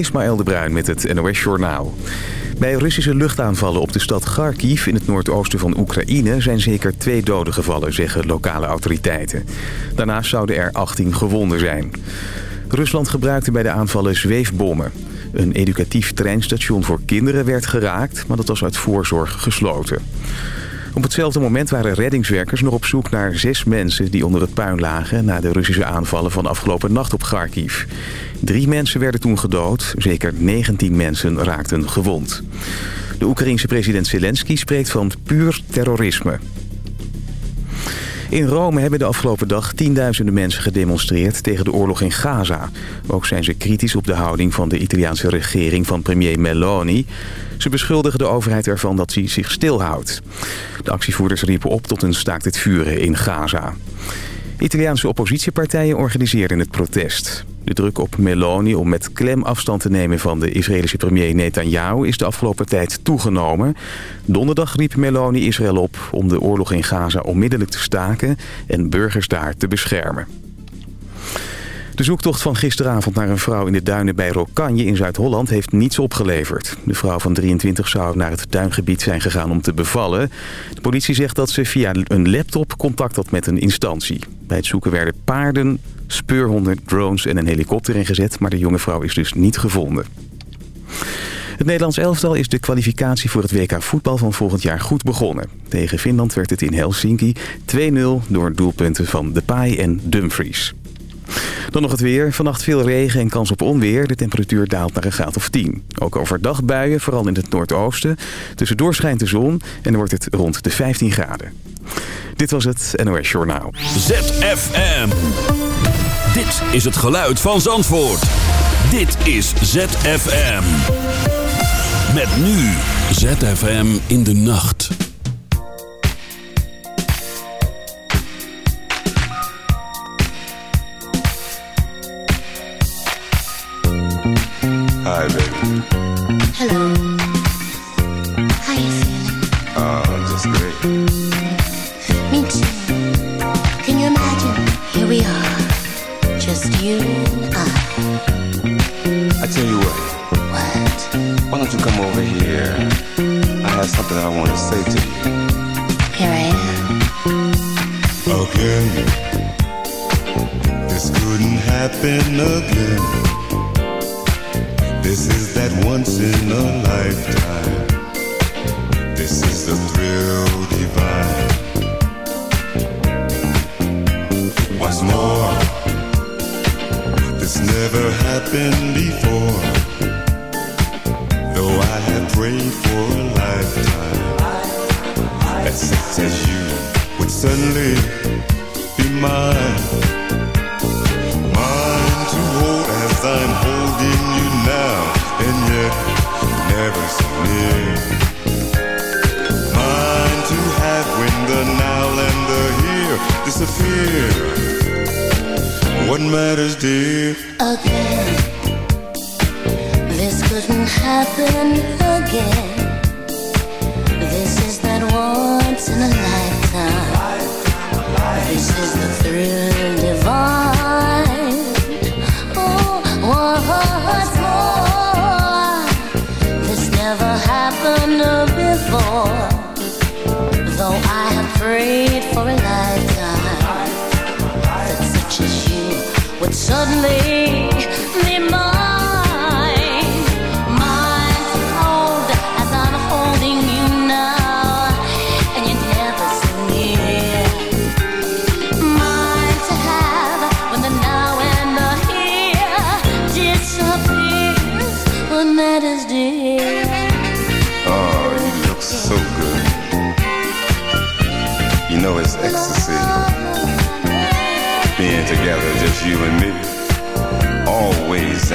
Ismaël de Bruin met het NOS Journaal. Bij Russische luchtaanvallen op de stad Kharkiv in het noordoosten van Oekraïne... zijn zeker twee doden gevallen, zeggen lokale autoriteiten. Daarnaast zouden er 18 gewonden zijn. Rusland gebruikte bij de aanvallen zweefbommen. Een educatief treinstation voor kinderen werd geraakt, maar dat was uit voorzorg gesloten. Op hetzelfde moment waren reddingswerkers nog op zoek naar zes mensen die onder het puin lagen... na de Russische aanvallen van afgelopen nacht op Kharkiv. Drie mensen werden toen gedood, zeker 19 mensen raakten gewond. De Oekraïense president Zelensky spreekt van puur terrorisme. In Rome hebben de afgelopen dag tienduizenden mensen gedemonstreerd tegen de oorlog in Gaza. Ook zijn ze kritisch op de houding van de Italiaanse regering van premier Meloni. Ze beschuldigen de overheid ervan dat hij zich stilhoudt. De actievoerders riepen op tot een staakt het vuren in Gaza. Italiaanse oppositiepartijen organiseerden het protest. De druk op Meloni om met klem afstand te nemen van de Israëlische premier Netanyahu is de afgelopen tijd toegenomen. Donderdag riep Meloni Israël op om de oorlog in Gaza onmiddellijk te staken en burgers daar te beschermen. De zoektocht van gisteravond naar een vrouw in de duinen bij Rokanje in Zuid-Holland heeft niets opgeleverd. De vrouw van 23 zou naar het tuingebied zijn gegaan om te bevallen. De politie zegt dat ze via een laptop contact had met een instantie. Bij het zoeken werden paarden, speurhonden, drones en een helikopter ingezet, maar de jonge vrouw is dus niet gevonden. Het Nederlands elftal is de kwalificatie voor het WK voetbal van volgend jaar goed begonnen. Tegen Finland werd het in Helsinki 2-0 door doelpunten van Depay en Dumfries. Dan nog het weer. Vannacht veel regen en kans op onweer. De temperatuur daalt naar een graad of 10. Ook overdag buien, vooral in het noordoosten. Tussendoor schijnt de zon en wordt het rond de 15 graden. Dit was het NOS Journaal. ZFM. Dit is het geluid van Zandvoort. Dit is ZFM. Met nu ZFM in de nacht. Hello.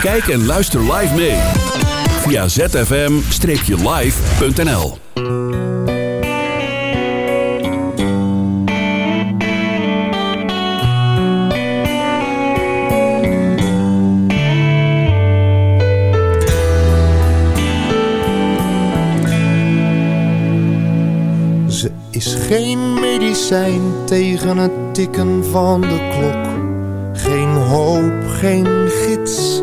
Kijk en luister live mee. Via zfm-live.nl Ze is geen medicijn tegen het tikken van de klok geen hoop, geen gids,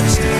understand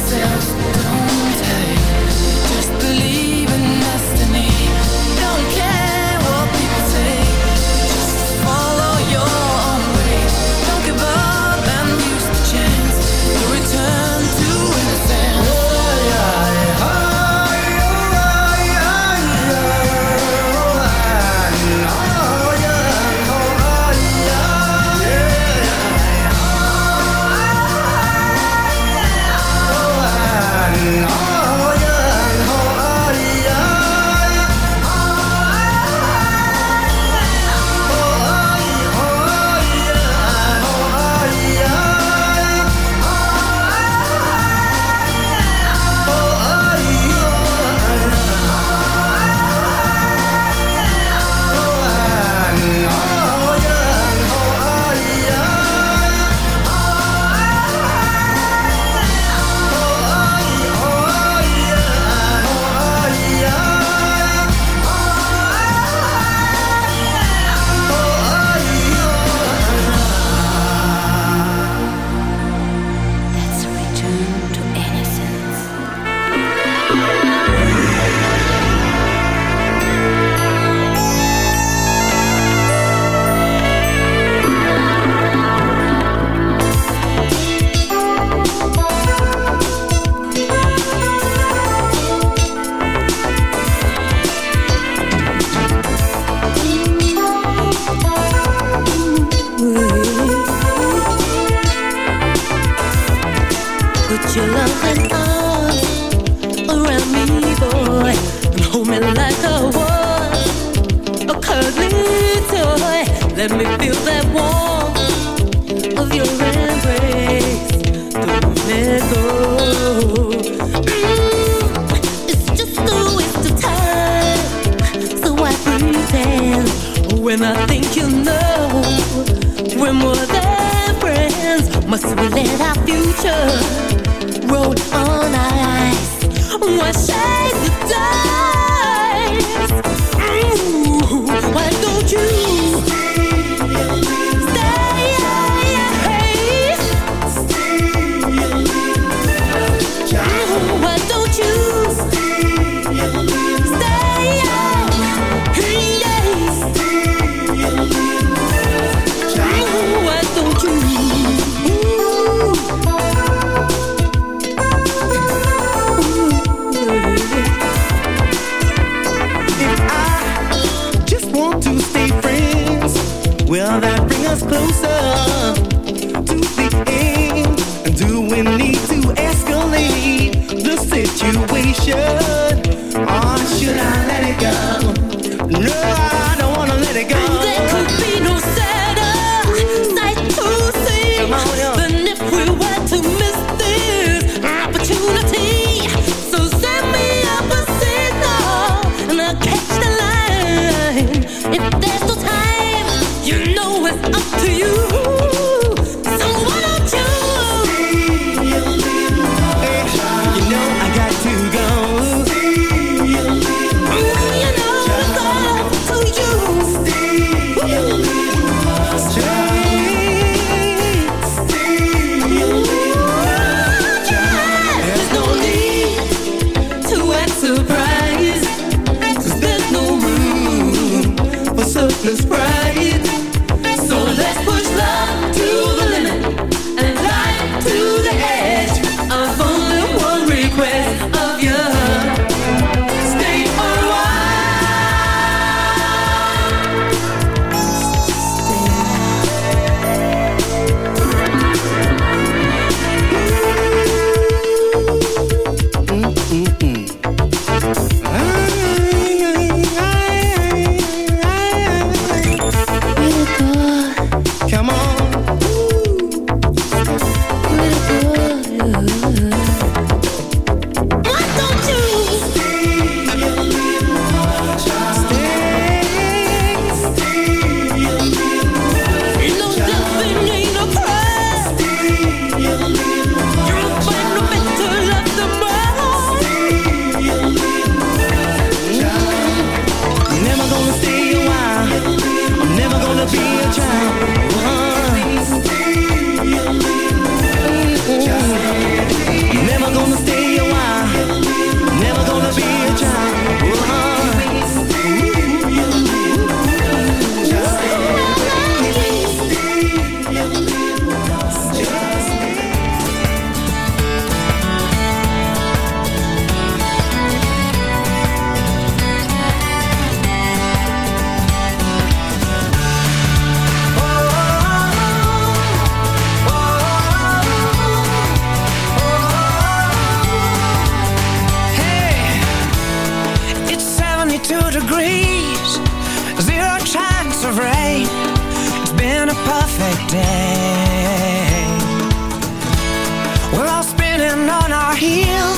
ourselves Let me feel that warmth of your embrace. Don't let go. Mm, it's just a waste of time. So I pretend when I think you know we're more than friends. Must we let our future roll on the dark? should or should I let it go? No, I perfect day. We're all spinning on our heels.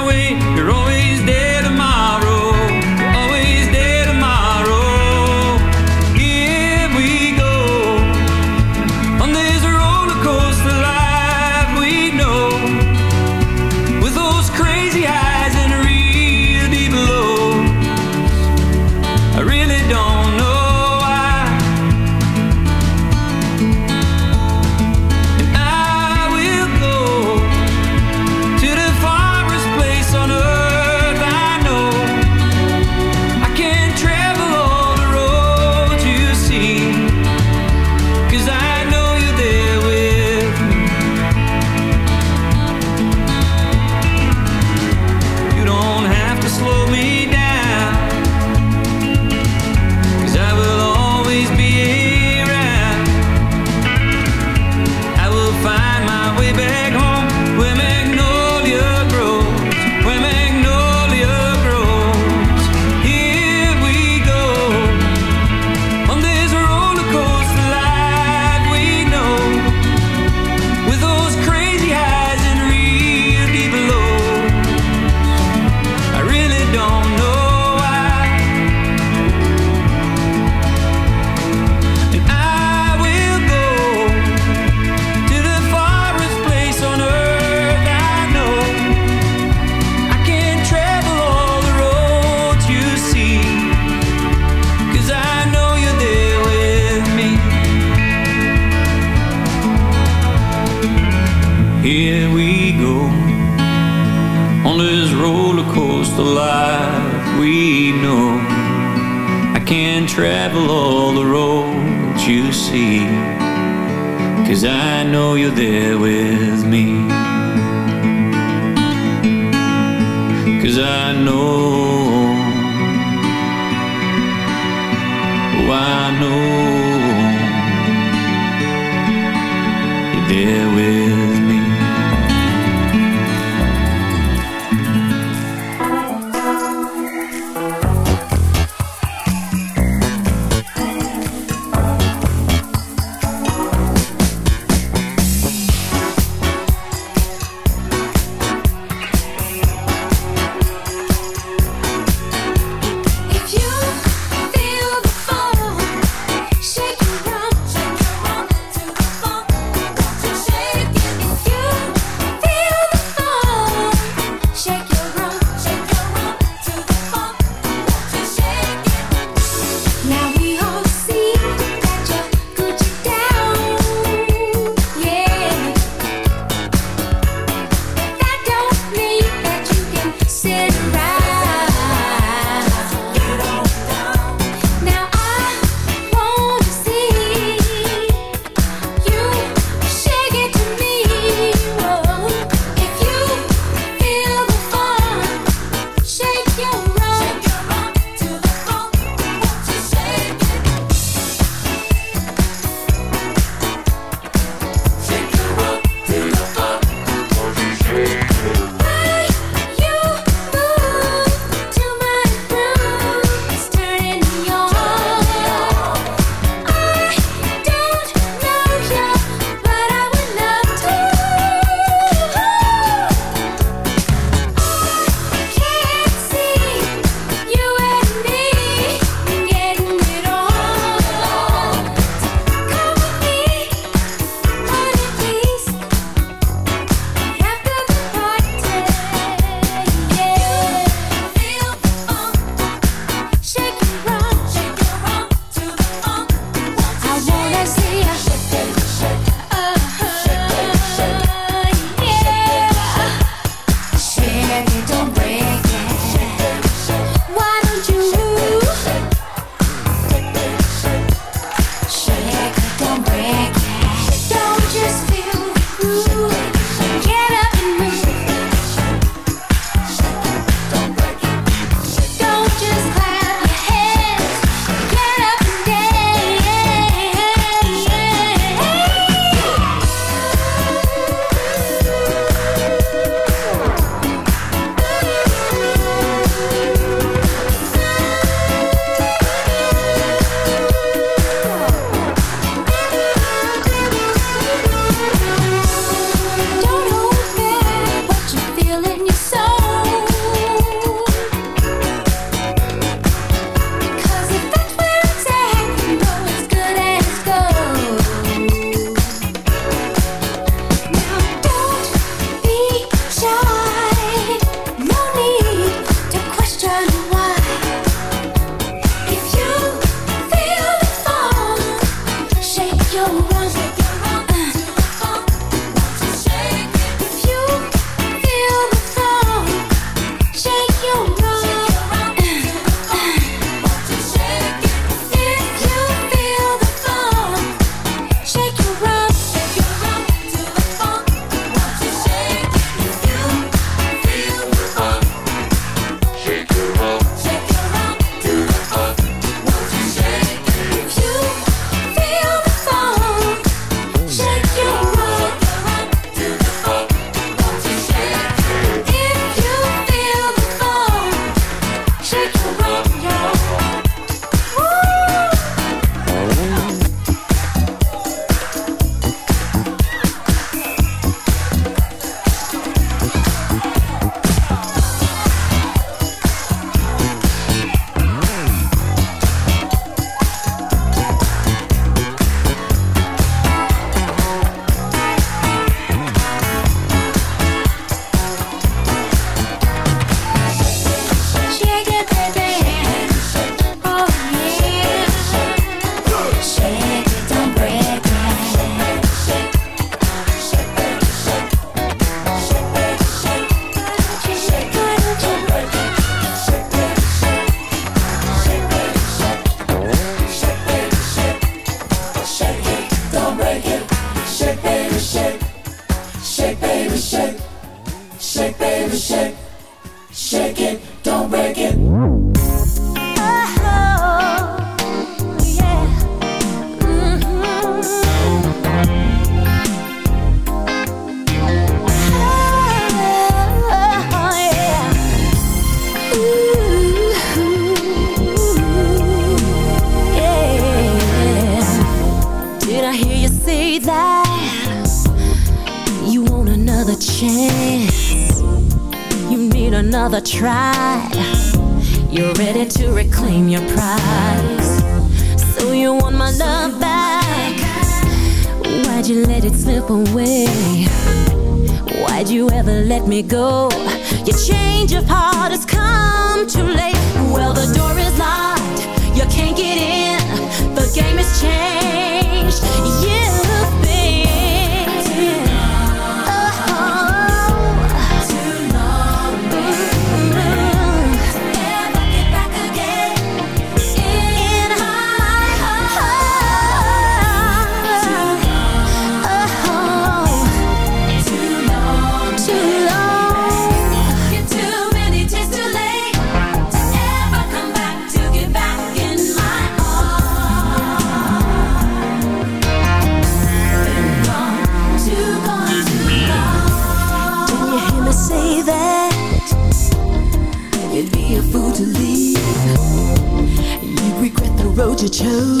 chose.